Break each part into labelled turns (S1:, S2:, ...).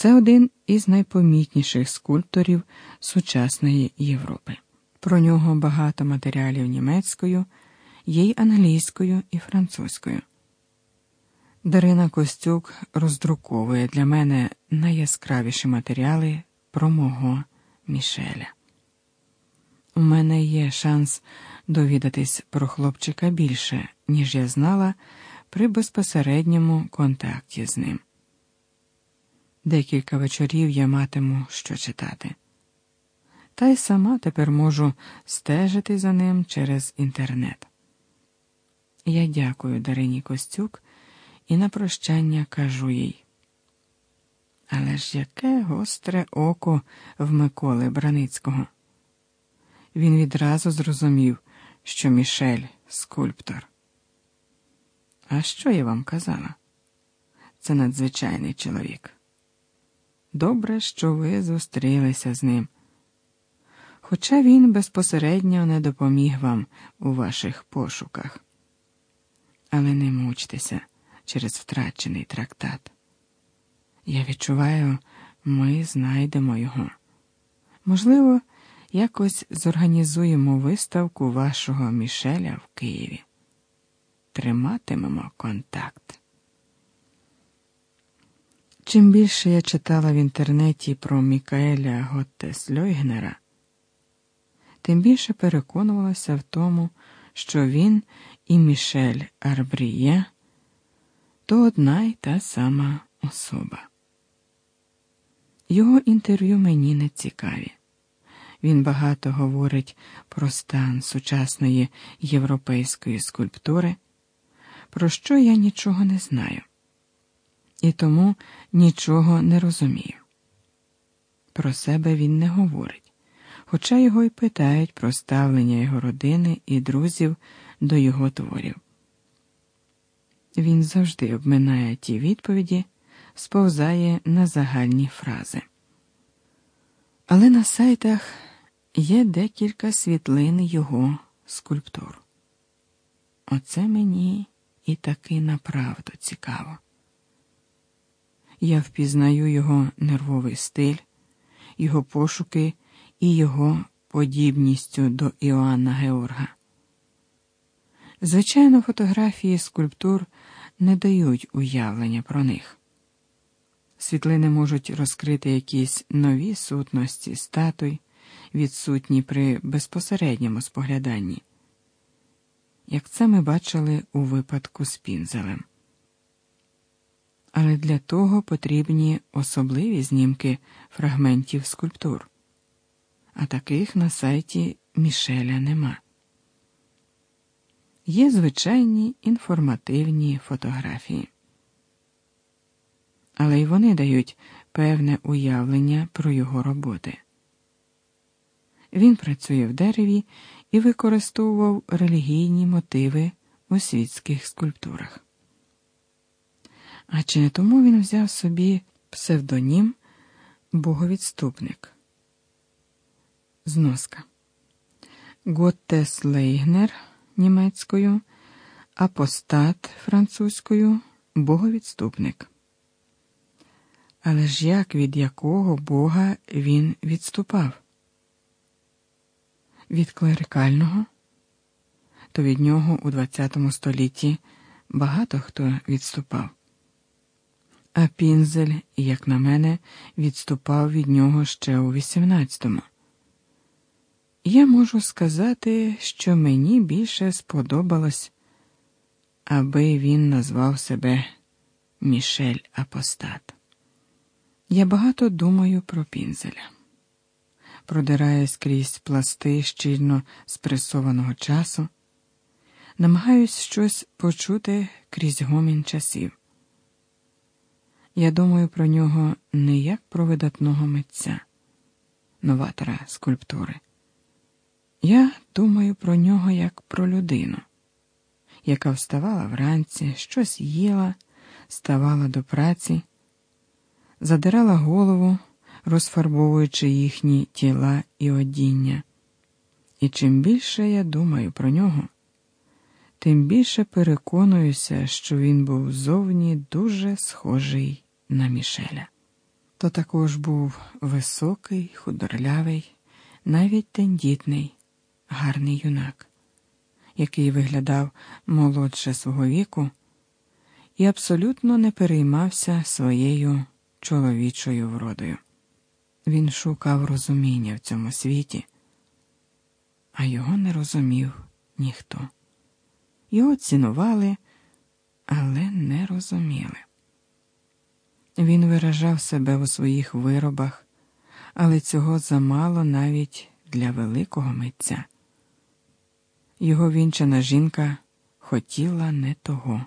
S1: Це один із найпомітніших скульпторів сучасної Європи. Про нього багато матеріалів німецькою, є й англійською і французькою. Дарина Костюк роздруковує для мене найяскравіші матеріали про мого Мішеля. У мене є шанс довідатись про хлопчика більше, ніж я знала при безпосередньому контакті з ним. Декілька вечорів я матиму що читати. Та й сама тепер можу стежити за ним через інтернет. Я дякую Дарині Костюк і на прощання кажу їй. Але ж яке гостре око в Миколи Браницького. Він відразу зрозумів, що Мішель скульптор. А що я вам казала? Це надзвичайний чоловік. Добре, що ви зустрілися з ним. Хоча він безпосередньо не допоміг вам у ваших пошуках. Але не мучтеся через втрачений трактат. Я відчуваю, ми знайдемо його. Можливо, якось зорганізуємо виставку вашого Мішеля в Києві. Триматимемо контакт. Чим більше я читала в інтернеті про Мікаеля Готтес Льойгнера, тим більше переконувалася в тому, що він і Мішель Арбріє то одна й та сама особа. Його інтерв'ю мені не цікаві. Він багато говорить про стан сучасної європейської скульптури, про що я нічого не знаю, і тому нічого не розумію. Про себе він не говорить, хоча його й питають про ставлення його родини і друзів до його творів. Він завжди обминає ті відповіді, сповзає на загальні фрази. Але на сайтах є декілька світлин його скульптур. Оце мені і таки направду цікаво. Я впізнаю його нервовий стиль, його пошуки і його подібністю до Іоанна Георга. Звичайно, фотографії скульптур не дають уявлення про них. Світлини можуть розкрити якісь нові сутності статуй, відсутні при безпосередньому спогляданні, як це ми бачили у випадку з пінзелем. Але для того потрібні особливі знімки фрагментів скульптур, а таких на сайті Мішеля нема. Є звичайні інформативні фотографії але й вони дають певне уявлення про його роботи. Він працює в дереві і використовував релігійні мотиви у світських скульптурах. А чи не тому він взяв собі псевдонім Боговідступник? Зноска Готтес Лейгнер німецькою, апостат французькою, боговідступник. Але ж як від якого Бога він відступав? Від клерикального? То від нього у ХХ столітті багато хто відступав. А Пінзель, як на мене, відступав від нього ще у XVIII. Я можу сказати, що мені більше сподобалось, аби він назвав себе Мішель Апостат. Я багато думаю про пінзеля, продираюсь крізь пласти щільно спресованого часу, намагаюсь щось почути крізь гомін часів. Я думаю про нього не як про видатного митця, новатора скульптури. Я думаю про нього як про людину, яка вставала вранці, щось їла, ставала до праці задирала голову, розфарбовуючи їхні тіла і одіння. І чим більше я думаю про нього, тим більше переконуюся, що він був зовні дуже схожий на Мішеля. то також був високий, худорлявий, навіть тендітний, гарний юнак, який виглядав молодше свого віку і абсолютно не переймався своєю чоловічою вродою. Він шукав розуміння в цьому світі, а його не розумів ніхто. Його цінували, але не розуміли. Він виражав себе у своїх виробах, але цього замало навіть для великого митця. Його вінчана жінка хотіла не того.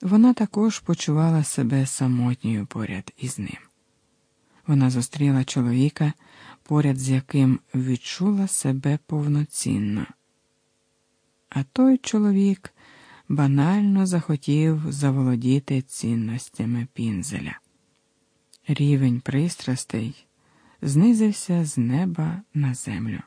S1: Вона також почувала себе самотньою поряд із ним. Вона зустріла чоловіка, поряд з яким відчула себе повноцінно. А той чоловік банально захотів заволодіти цінностями пінзеля. Рівень пристрастей знизився з неба на землю.